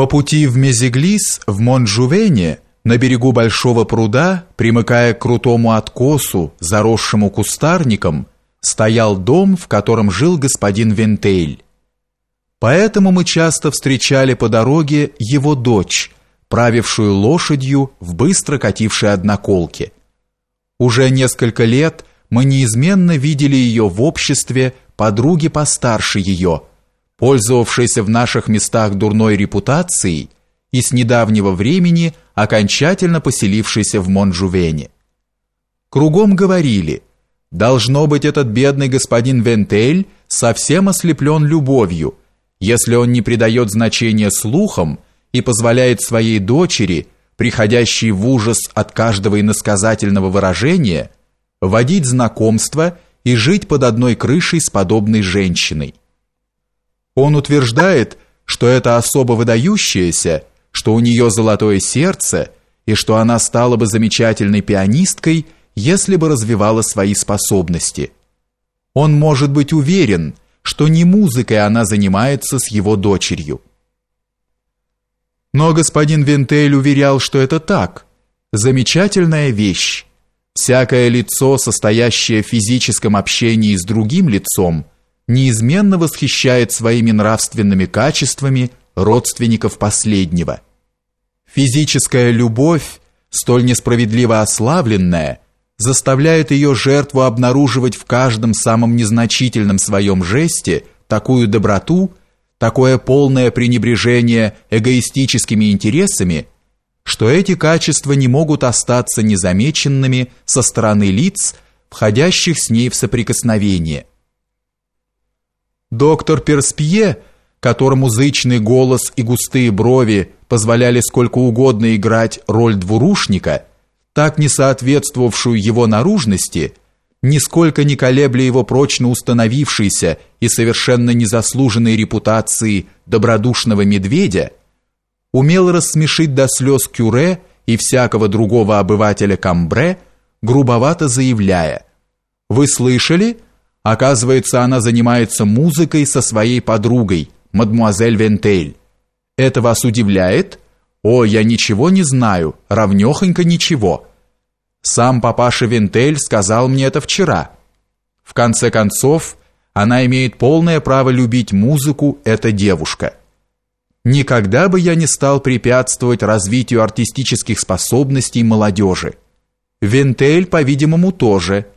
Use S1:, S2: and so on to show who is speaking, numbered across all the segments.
S1: По пути в Мезеглис, в Монжувене, на берегу большого пруда, примыкая к крутому откосу, заросшему кустарником, стоял дом, в котором жил господин Вентейль. Поэтому мы часто встречали по дороге его дочь, правившую лошадью в быстро катившей одноколке. Уже несколько лет мы неизменно видели ее в обществе подруги постарше ее – пользовавшийся в наших местах дурной репутацией и с недавнего времени окончательно поселившийся в Монжувене. Кругом говорили, должно быть этот бедный господин Вентель совсем ослеплен любовью, если он не придает значения слухам и позволяет своей дочери, приходящей в ужас от каждого иносказательного выражения, водить знакомство и жить под одной крышей с подобной женщиной. Он утверждает, что это особо выдающаяся, что у нее золотое сердце и что она стала бы замечательной пианисткой, если бы развивала свои способности. Он может быть уверен, что не музыкой она занимается с его дочерью. Но господин Вентель уверял, что это так. Замечательная вещь. Всякое лицо, состоящее в физическом общении с другим лицом, неизменно восхищает своими нравственными качествами родственников последнего. Физическая любовь, столь несправедливо ославленная, заставляет ее жертву обнаруживать в каждом самом незначительном своем жесте такую доброту, такое полное пренебрежение эгоистическими интересами, что эти качества не могут остаться незамеченными со стороны лиц, входящих с ней в соприкосновение. Доктор Перспье, которому зычный голос и густые брови позволяли сколько угодно играть роль двурушника, так не соответствовавшую его наружности, нисколько не колебля его прочно установившейся и совершенно незаслуженной репутации добродушного медведя, умел рассмешить до слез Кюре и всякого другого обывателя Камбре, грубовато заявляя «Вы слышали?» Оказывается, она занимается музыкой со своей подругой, мадмуазель Вентель. Это вас удивляет? О, я ничего не знаю, равнёхонько ничего. Сам папаша Вентель сказал мне это вчера. В конце концов, она имеет полное право любить музыку, эта девушка. Никогда бы я не стал препятствовать развитию артистических способностей молодежи. Вентель, по-видимому, тоже –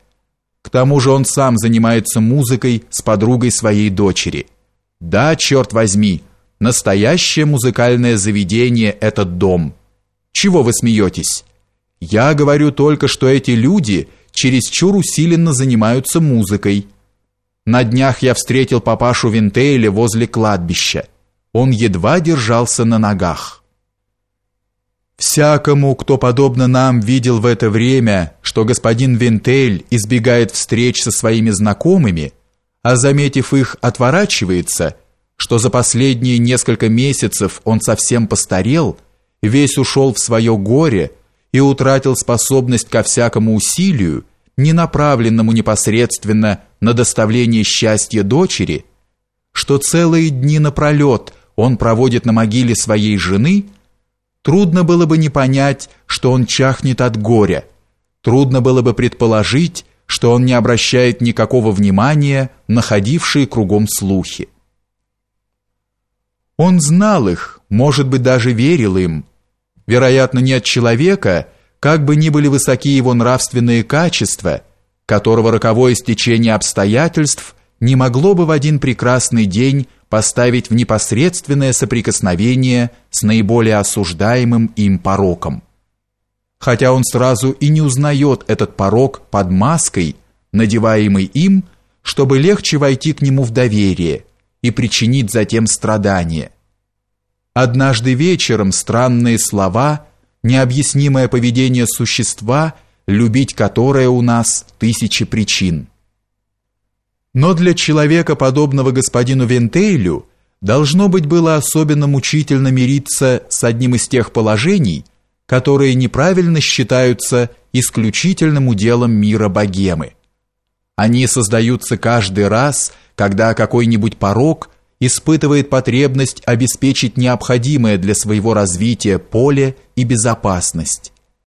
S1: тому же он сам занимается музыкой с подругой своей дочери. Да, черт возьми, настоящее музыкальное заведение этот дом. Чего вы смеетесь? Я говорю только, что эти люди чересчур усиленно занимаются музыкой. На днях я встретил папашу Винтейля возле кладбища. Он едва держался на ногах. Всякому, кто подобно нам видел в это время, что господин Винтель избегает встреч со своими знакомыми, а заметив их, отворачивается, что за последние несколько месяцев он совсем постарел, весь ушел в свое горе и утратил способность ко всякому усилию, не направленному непосредственно на доставление счастья дочери, что целые дни напролет он проводит на могиле своей жены – Трудно было бы не понять, что он чахнет от горя. Трудно было бы предположить, что он не обращает никакого внимания на ходившие кругом слухи. Он знал их, может быть, даже верил им. Вероятно, не от человека, как бы ни были высоки его нравственные качества, которого роковое стечение обстоятельств не могло бы в один прекрасный день поставить в непосредственное соприкосновение с наиболее осуждаемым им пороком. Хотя он сразу и не узнает этот порок под маской, надеваемый им, чтобы легче войти к нему в доверие и причинить затем страдания. Однажды вечером странные слова, необъяснимое поведение существа, любить которое у нас тысячи причин – но для человека, подобного господину Вентейлю, должно быть было особенно мучительно мириться с одним из тех положений, которые неправильно считаются исключительным уделом мира богемы. Они создаются каждый раз, когда какой-нибудь порок испытывает потребность обеспечить необходимое для своего развития поле и безопасность